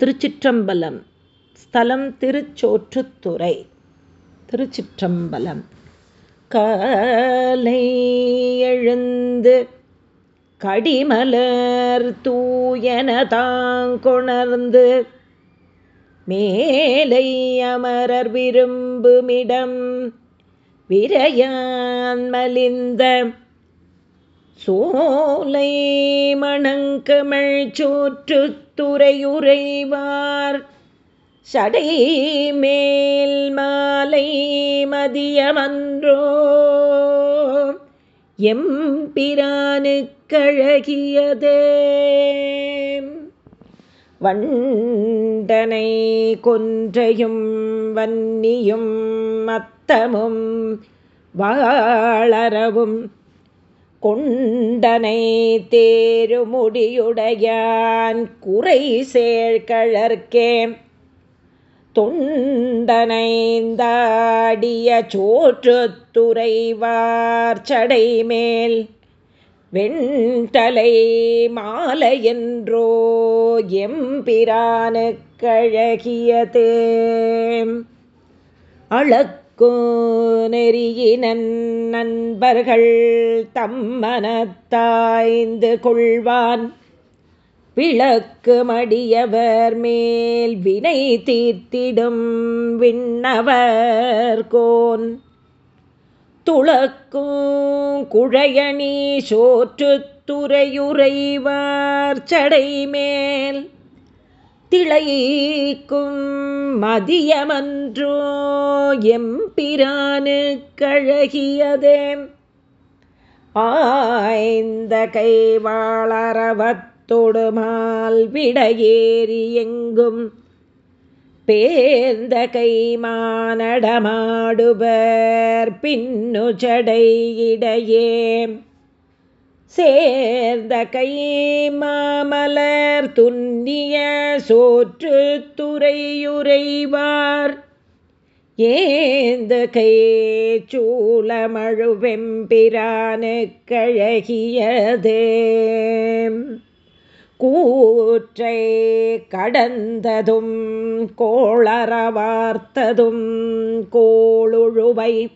திருச்சிற்றம்பலம். ஸ்தலம் திருச்சோற்றுத்துறை. திருச்சிற்றம்பலம். காலை எழுந்து கடிமலர் தூயன தாங்கொணர்ந்து மேலை அமரர் விரும்புமிடம் விரையான் மலிந்த சோலை மணங்கமிழ் சோற்றுத்துறையுறைவார் சடை மேல் மாலை மதியமன்றோ. எம்பிரானு கழகியதே வண்டனை கொன்றையும் வன்னியும் மத்தமும் வாழறவும் கொண்டனை தேருமுடியுடையான் குறை சேர்கழற்கே தொண்டனைந்தாடிய சோற்றுத்துறைவார் சடைமேல் வெண்டலை மாலையென்றோ எம்பிரானு கழகியதே அளக்கு நெறியினன் நண்பர்கள் தம் மனத்தாய்ந்து கொள்வான். விளக்கு மடியவர் மேல் வினை தீர்த்திடும் விண்ணவர் கோன். துளக்கும் குழையணி சோற்று சோற்றுத்துறையுறைவார் சடைமேல் திளைக்கும் மதியமன்றோ எம்பிரானு கழகியதே. ஆய்ந்த கைவாளரவத்தொடுமால் விடையேறி எங்கும் பேர்ந்த கைமானடமாடுபர் பின்னு இடையே சேர்ந்த கை மாமலர் துன்னிய சோற்று துறையுறைவார். ஏந்த கை சூளமழுவெம்பிரானு கழகியதே கூற்றை கடந்ததும் கோளற வார்த்ததும் கோளுழுவை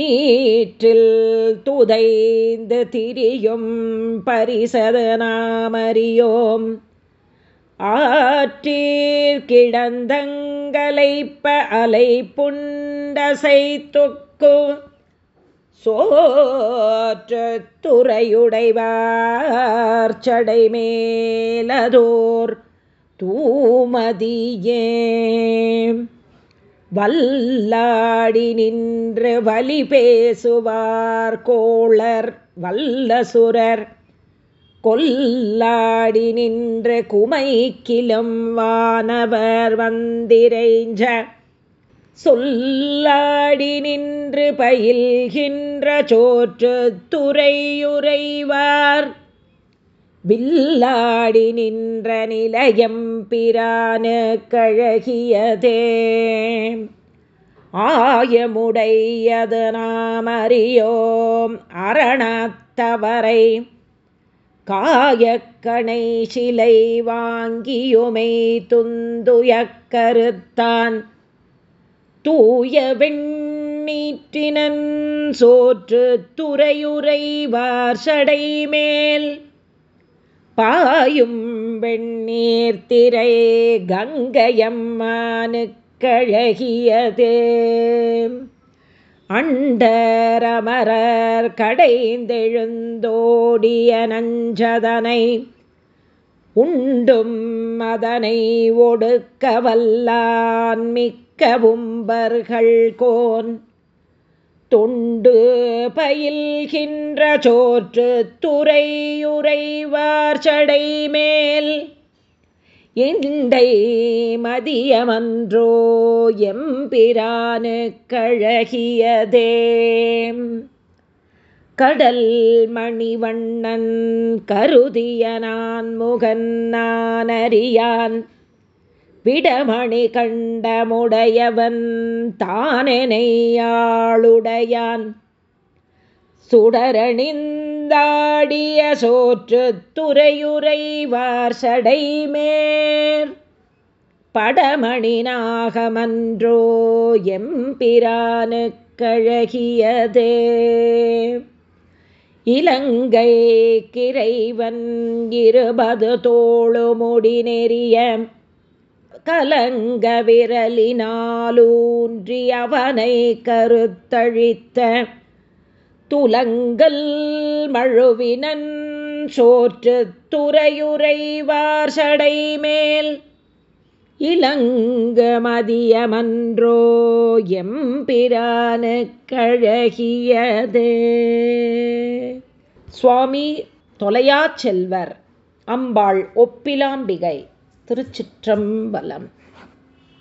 நீற்றில் துதைந்து திரியும் பரிசதனாமறியோம். ஆற்றீர் கிடந்தங்களைப்ப அலை புண்டசை தொக்கு சோற்று துறையுடைவார் சடைமேலதோர் தூமதியே. வல்லாடி நின்று வலி பேசுவார் கோளர் வல்லசுரர். கொல்லாடி நின்று குமைக்கிலும் வானவர் வந்திரைஞ்ச சொல்லாடி நின்று பயில்கின்ற சோற்று துறையுறைவார். வில்லாடி நின்ற நிலையம் பிரானு கழகியதே. ஆயமுடையது நாம் அறியோம் அரணத்தவரை. காயக்கணை சிலை வாங்கியுமை துந்துயக்கருத்தான் தூய வெண்ணீற்றினன் சோற்று துறையுறைவார் சடைமேல் பாயும் வெண்ணீர் திரை கங்கையம்மானு கழகியதே அண்டரமரர் கடைந்தெழுந்தோடிய நஞ்சதனை உண்டும் அதனை ஒடுக்க வல்லான் மிக்க உம்பர்கள் கோன். தொண்டு பயில்கின்ற சோற்று துறையுறைவார் சடைமேல். இண்டை மதியமன்றோ எம்பிரானு கழகியதே. கடல் மணிவண்ணன் கருதிய நான் முகன் நான் அறியான் விடமணி கண்டமுடையவன் தானெனையாளுடையான். சுடரணிந்தாடிய சோற்று துறையுறைவார் சடைமேர். படமணி நாகமன்றோ எம்பிரானு கழகியதே இலங்கை கிரைவன் இருபது தோளுமுடி நெறிய கலங்க விரலினாலூன்றி அவனை கருத்தழித்த துலங்கல் மழுவினன் சோற்று துறையுறைவார் சடை மேல் இளங்க மதியமன்றோ எம்பிரானு கழகியதே. சுவாமி தொலையாச்செல்வர் அம்பாள் ஒப்பிலாம்பிகை. திருச்சிற்றம்பலம்.